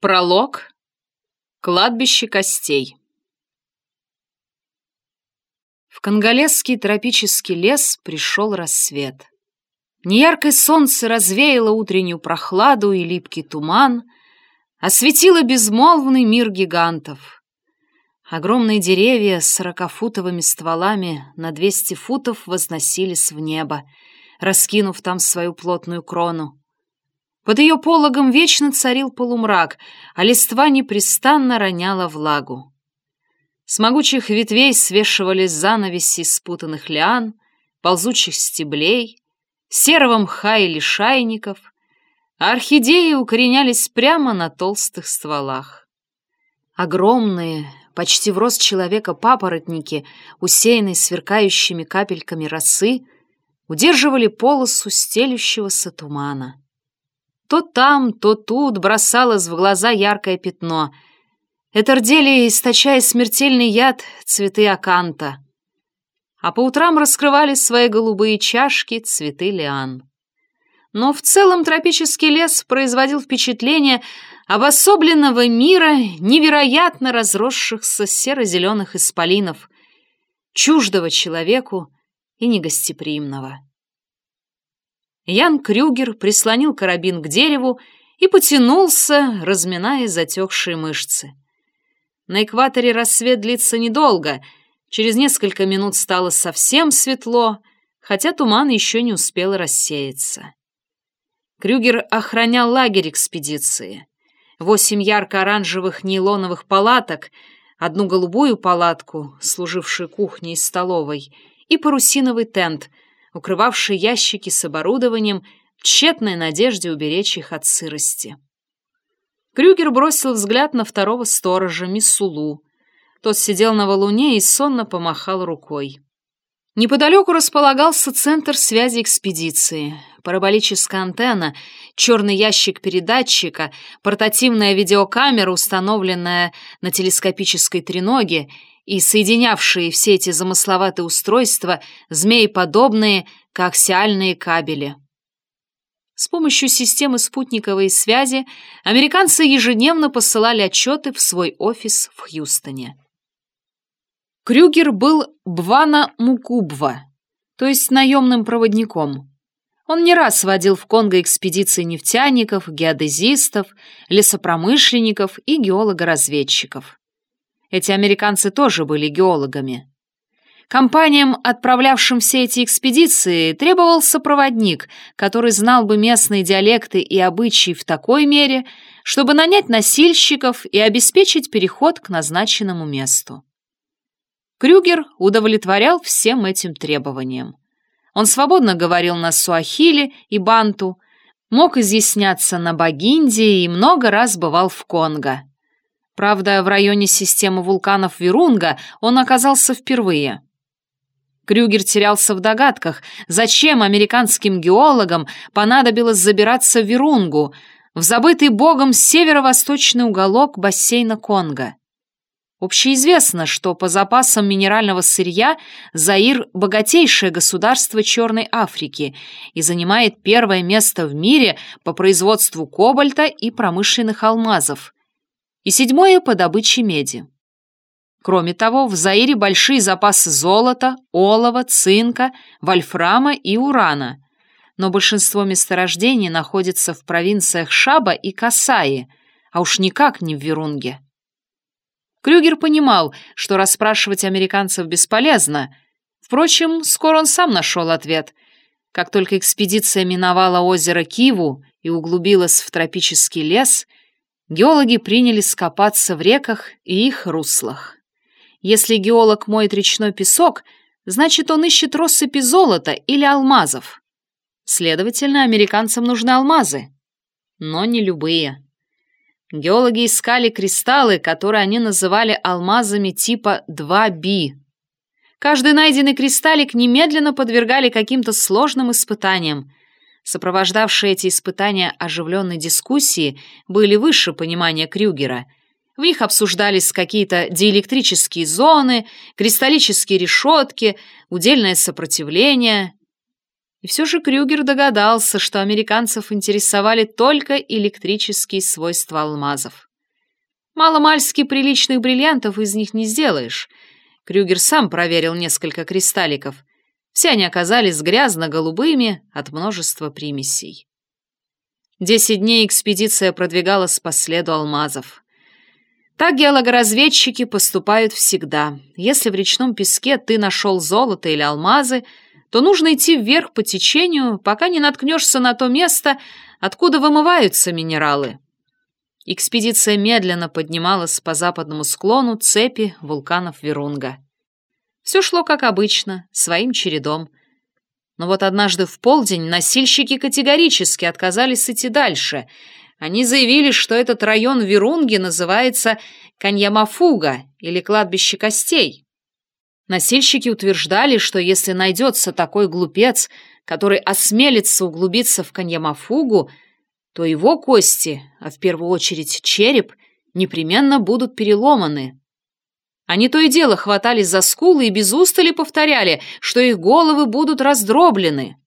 Пролог. Кладбище костей. В конголезский тропический лес пришел рассвет. Неяркое солнце развеяло утреннюю прохладу и липкий туман, осветило безмолвный мир гигантов. Огромные деревья с сорокафутовыми стволами на двести футов возносились в небо, раскинув там свою плотную крону. Под ее пологом вечно царил полумрак, а листва непрестанно роняла влагу. С могучих ветвей свешивались занавеси спутанных лиан, ползучих стеблей, серого мха и лишайников, а орхидеи укоренялись прямо на толстых стволах. Огромные, почти в рост человека папоротники, усеянные сверкающими капельками росы, удерживали полосу стелющегося тумана. То там, то тут бросалось в глаза яркое пятно. Это рдели, источая смертельный яд, цветы аканта. А по утрам раскрывали свои голубые чашки цветы лиан. Но в целом тропический лес производил впечатление обособленного мира невероятно разросшихся серо-зеленых исполинов, чуждого человеку и негостеприимного. Ян Крюгер прислонил карабин к дереву и потянулся, разминая затекшие мышцы. На экваторе рассвет длится недолго, через несколько минут стало совсем светло, хотя туман еще не успел рассеяться. Крюгер охранял лагерь экспедиции. Восемь ярко-оранжевых нейлоновых палаток, одну голубую палатку, служившую кухней и столовой, и парусиновый тент — укрывавший ящики с оборудованием, в тщетной надежде уберечь их от сырости. Крюгер бросил взгляд на второго сторожа, Миссулу. Тот сидел на валуне и сонно помахал рукой. Неподалеку располагался центр связи экспедиции. Параболическая антенна, черный ящик передатчика, портативная видеокамера, установленная на телескопической треноге, и соединявшие все эти замысловатые устройства, змееподобные, как сиальные кабели. С помощью системы спутниковой связи американцы ежедневно посылали отчеты в свой офис в Хьюстоне. Крюгер был Бвана Мукубва, то есть наемным проводником. Он не раз водил в Конго экспедиции нефтяников, геодезистов, лесопромышленников и геолого-разведчиков. Эти американцы тоже были геологами. Компаниям, отправлявшим все эти экспедиции, требовался проводник, который знал бы местные диалекты и обычаи в такой мере, чтобы нанять носильщиков и обеспечить переход к назначенному месту. Крюгер удовлетворял всем этим требованиям. Он свободно говорил на суахили и банту, мог изъясняться на багинде и много раз бывал в Конго. Правда, в районе системы вулканов Вирунга он оказался впервые. Крюгер терялся в догадках, зачем американским геологам понадобилось забираться в Вирунгу, в забытый богом северо-восточный уголок бассейна Конго. Общеизвестно, что по запасам минерального сырья Заир – богатейшее государство Черной Африки и занимает первое место в мире по производству кобальта и промышленных алмазов и седьмое по добыче меди. Кроме того, в Заире большие запасы золота, олова, цинка, вольфрама и урана, но большинство месторождений находится в провинциях Шаба и Касаи, а уж никак не в Верунге. Крюгер понимал, что расспрашивать американцев бесполезно. Впрочем, скоро он сам нашел ответ. Как только экспедиция миновала озеро Киву и углубилась в тропический лес – Геологи принялись скопаться в реках и их руслах. Если геолог моет речной песок, значит, он ищет россыпи золота или алмазов. Следовательно, американцам нужны алмазы. Но не любые. Геологи искали кристаллы, которые они называли алмазами типа 2B. Каждый найденный кристаллик немедленно подвергали каким-то сложным испытаниям, Сопровождавшие эти испытания оживленной дискуссии были выше понимания Крюгера. В них обсуждались какие-то диэлектрические зоны, кристаллические решетки, удельное сопротивление. И все же Крюгер догадался, что американцев интересовали только электрические свойства алмазов. Маломальски приличных бриллиантов из них не сделаешь. Крюгер сам проверил несколько кристалликов. Все они оказались грязно-голубыми от множества примесей. Десять дней экспедиция продвигалась по следу алмазов. Так геологоразведчики поступают всегда. Если в речном песке ты нашел золото или алмазы, то нужно идти вверх по течению, пока не наткнешься на то место, откуда вымываются минералы. Экспедиция медленно поднималась по западному склону цепи вулканов Верунга. Все шло как обычно, своим чередом. Но вот однажды в полдень носильщики категорически отказались идти дальше. Они заявили, что этот район Верунги называется Каньямафуга или кладбище костей. Носильщики утверждали, что если найдется такой глупец, который осмелится углубиться в Каньямафугу, то его кости, а в первую очередь череп, непременно будут переломаны. Они то и дело хватались за скулы и без устали повторяли, что их головы будут раздроблены.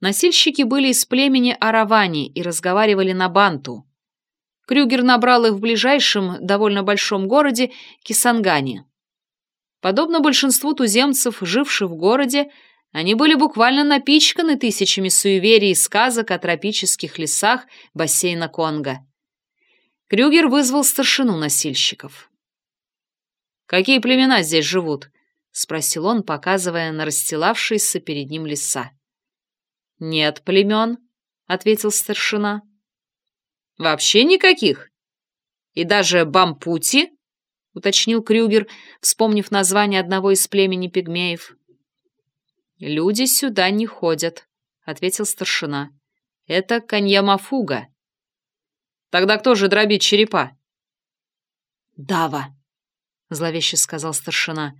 Носильщики были из племени Аравани и разговаривали на банту. Крюгер набрал их в ближайшем, довольно большом городе Кисангане. Подобно большинству туземцев, живших в городе, они были буквально напичканы тысячами суеверий и сказок о тропических лесах бассейна Конго. Крюгер вызвал старшину носильщиков. «Какие племена здесь живут?» — спросил он, показывая на расстилавшиеся перед ним леса. «Нет племен», — ответил старшина. «Вообще никаких? И даже бампути?» — уточнил Крюгер, вспомнив название одного из племени пигмеев. «Люди сюда не ходят», — ответил старшина. «Это Каньямафуга». «Тогда кто же дробит черепа?» «Дава», — зловеще сказал старшина.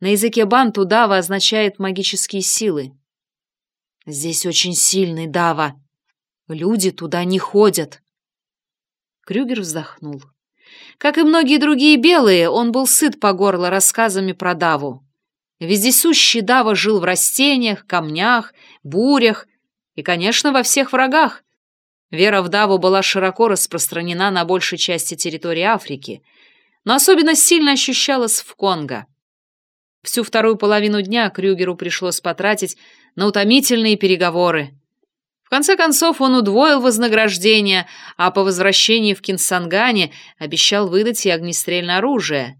«На языке банту дава означает магические силы. Здесь очень сильный дава. Люди туда не ходят». Крюгер вздохнул. Как и многие другие белые, он был сыт по горло рассказами про даву. Вездесущий дава жил в растениях, камнях, бурях и, конечно, во всех врагах. Вера в даву была широко распространена на большей части территории Африки — но особенно сильно ощущалось в Конго. Всю вторую половину дня Крюгеру пришлось потратить на утомительные переговоры. В конце концов он удвоил вознаграждение, а по возвращении в Кинсангане обещал выдать и огнестрельное оружие.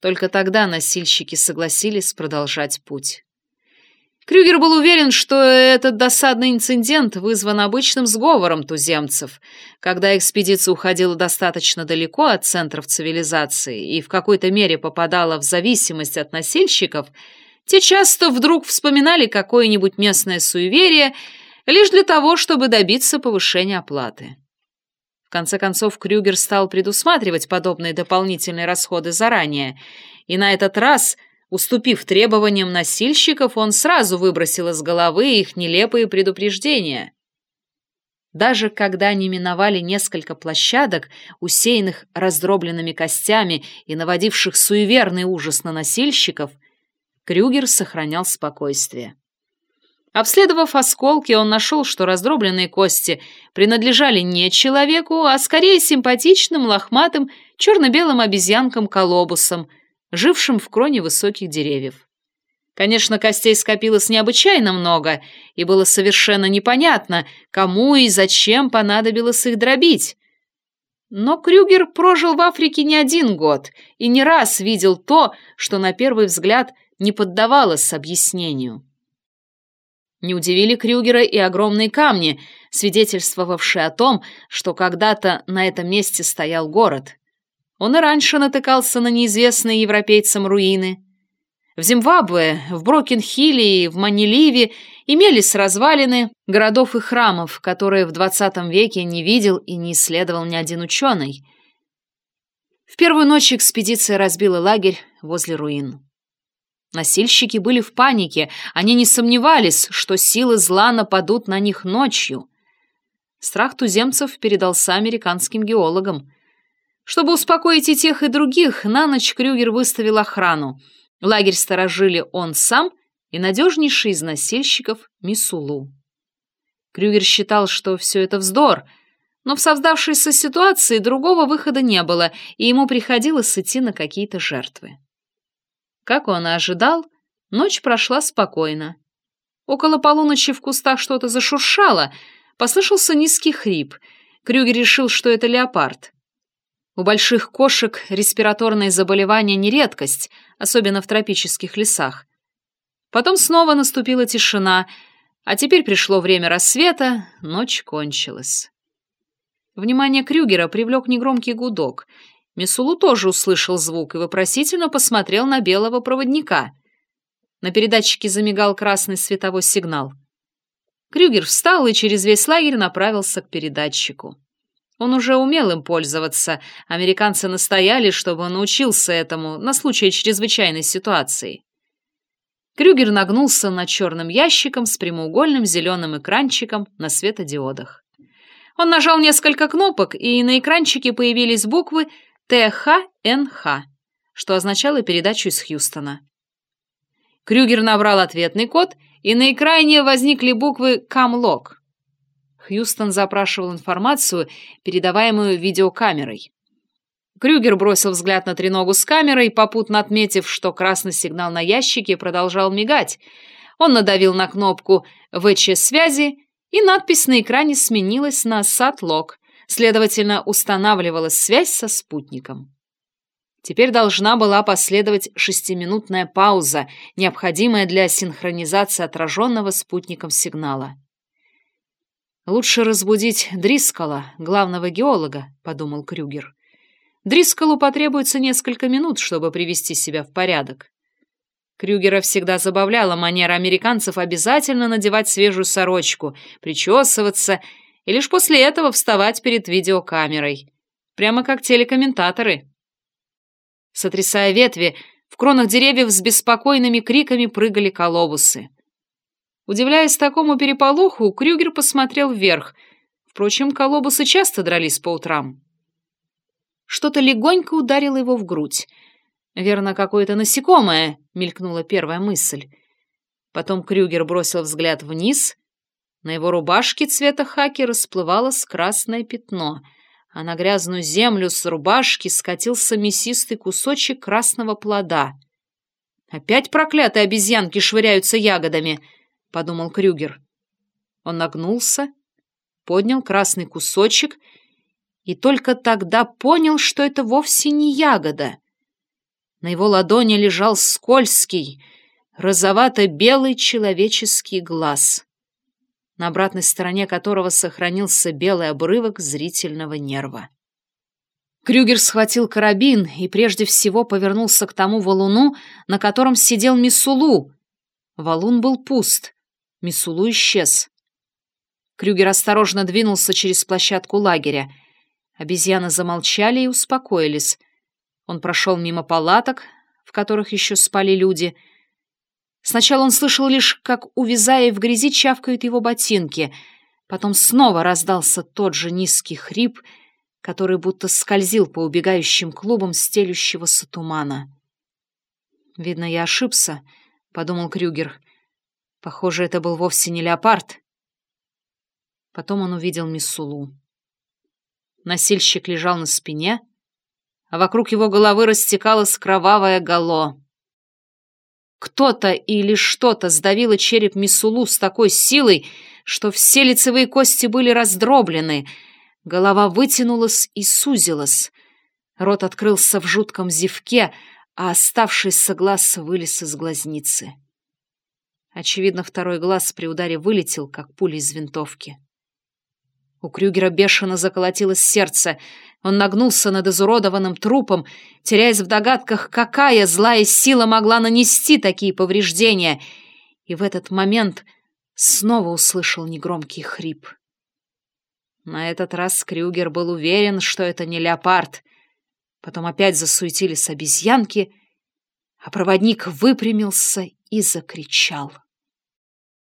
Только тогда носильщики согласились продолжать путь. Крюгер был уверен, что этот досадный инцидент вызван обычным сговором туземцев, когда экспедиция уходила достаточно далеко от центров цивилизации и в какой-то мере попадала в зависимость от носильщиков, те часто вдруг вспоминали какое-нибудь местное суеверие лишь для того, чтобы добиться повышения оплаты. В конце концов, Крюгер стал предусматривать подобные дополнительные расходы заранее, и на этот раз – Уступив требованиям носильщиков, он сразу выбросил из головы их нелепые предупреждения. Даже когда они миновали несколько площадок, усеянных раздробленными костями и наводивших суеверный ужас на носильщиков, Крюгер сохранял спокойствие. Обследовав осколки, он нашел, что раздробленные кости принадлежали не человеку, а скорее симпатичным, лохматым, черно-белым обезьянкам-колобусам — жившим в кроне высоких деревьев. Конечно, костей скопилось необычайно много, и было совершенно непонятно, кому и зачем понадобилось их дробить. Но Крюгер прожил в Африке не один год и не раз видел то, что на первый взгляд не поддавалось объяснению. Не удивили Крюгера и огромные камни, свидетельствовавшие о том, что когда-то на этом месте стоял город. Он и раньше натыкался на неизвестные европейцам руины. В Зимбабве, в Брокен-Хилле и в Маниливе имелись развалины городов и храмов, которые в XX веке не видел и не исследовал ни один ученый. В первую ночь экспедиция разбила лагерь возле руин. Носильщики были в панике, они не сомневались, что силы зла нападут на них ночью. Страх туземцев передался американским геологам – чтобы успокоить и тех, и других, на ночь Крюгер выставил охрану. Лагерь сторожили он сам и надежнейший из носильщиков Мисулу. Крюгер считал, что все это вздор, но в создавшейся ситуации другого выхода не было, и ему приходилось идти на какие-то жертвы. Как он и ожидал, ночь прошла спокойно. Около полуночи в кустах что-то зашуршало, послышался низкий хрип. Крюгер решил, что это леопард. У больших кошек респираторные заболевания не редкость, особенно в тропических лесах. Потом снова наступила тишина, а теперь пришло время рассвета, ночь кончилась. Внимание Крюгера привлек негромкий гудок. Мисулу тоже услышал звук и вопросительно посмотрел на белого проводника. На передатчике замигал красный световой сигнал. Крюгер встал и через весь лагерь направился к передатчику. Он уже умел им пользоваться. Американцы настояли, чтобы он научился этому на случай чрезвычайной ситуации. Крюгер нагнулся над черным ящиком с прямоугольным зеленым экранчиком на светодиодах. Он нажал несколько кнопок, и на экранчике появились буквы ТХНХ, что означало передачу из Хьюстона. Крюгер набрал ответный код, и на экране возникли буквы «Камлок». Хьюстон запрашивал информацию, передаваемую видеокамерой. Крюгер бросил взгляд на треногу с камерой, попутно отметив, что красный сигнал на ящике продолжал мигать. Он надавил на кнопку ВЧ-связи, и надпись на экране сменилась на «Сатлок», следовательно, устанавливалась связь со спутником. Теперь должна была последовать шестиминутная пауза, необходимая для синхронизации отраженного спутником сигнала. «Лучше разбудить Дрискала, главного геолога», — подумал Крюгер. «Дрискалу потребуется несколько минут, чтобы привести себя в порядок. Крюгера всегда забавляла манера американцев обязательно надевать свежую сорочку, причесываться и лишь после этого вставать перед видеокамерой. Прямо как телекомментаторы. Сотрясая ветви, в кронах деревьев с беспокойными криками прыгали колобусы. Удивляясь такому переполоху, Крюгер посмотрел вверх. Впрочем, колобусы часто дрались по утрам. Что-то легонько ударило его в грудь — «Верно, какое-то насекомое», — мелькнула первая мысль. Потом Крюгер бросил взгляд вниз. На его рубашке цвета хаки расплывалось красное пятно, а на грязную землю с рубашки скатился мясистый кусочек красного плода. «Опять проклятые обезьянки швыряются ягодами», — подумал Крюгер. Он нагнулся, поднял красный кусочек и только тогда понял, что это вовсе не ягода — на его ладони лежал скользкий, розовато-белый человеческий глаз, на обратной стороне которого сохранился белый обрывок зрительного нерва. Крюгер схватил карабин и прежде всего повернулся к тому валуну, на котором сидел Мисулу. Валун был пуст, Мисулу исчез. Крюгер осторожно двинулся через площадку лагеря. Обезьяны замолчали и успокоились. Он прошел мимо палаток, в которых еще спали люди. Сначала он слышал лишь, как, увязая в грязи, чавкают его ботинки. Потом снова раздался тот же низкий хрип, который будто скользил по убегающим клубам стелющегося тумана. «Видно, я ошибся», — подумал Крюгер. «Похоже, это был вовсе не леопард». Потом он увидел Миссулу. Носильщик лежал на спине, — а вокруг его головы растекалось кровавое гало. Кто-то или что-то сдавило череп Мисулу с такой силой, что все лицевые кости были раздроблены, голова вытянулась и сузилась. Рот открылся в жутком зевке, а оставшийся глаз вылез из глазницы. Очевидно, второй глаз при ударе вылетел, как пуля из винтовки. У Крюгера бешено заколотилось сердце — он нагнулся над изуродованным трупом, теряясь в догадках, какая злая сила могла нанести такие повреждения, и в этот момент снова услышал негромкий хрип. На этот раз Крюгер был уверен, что это не леопард. Потом опять засуетились обезьянки, а проводник выпрямился и закричал —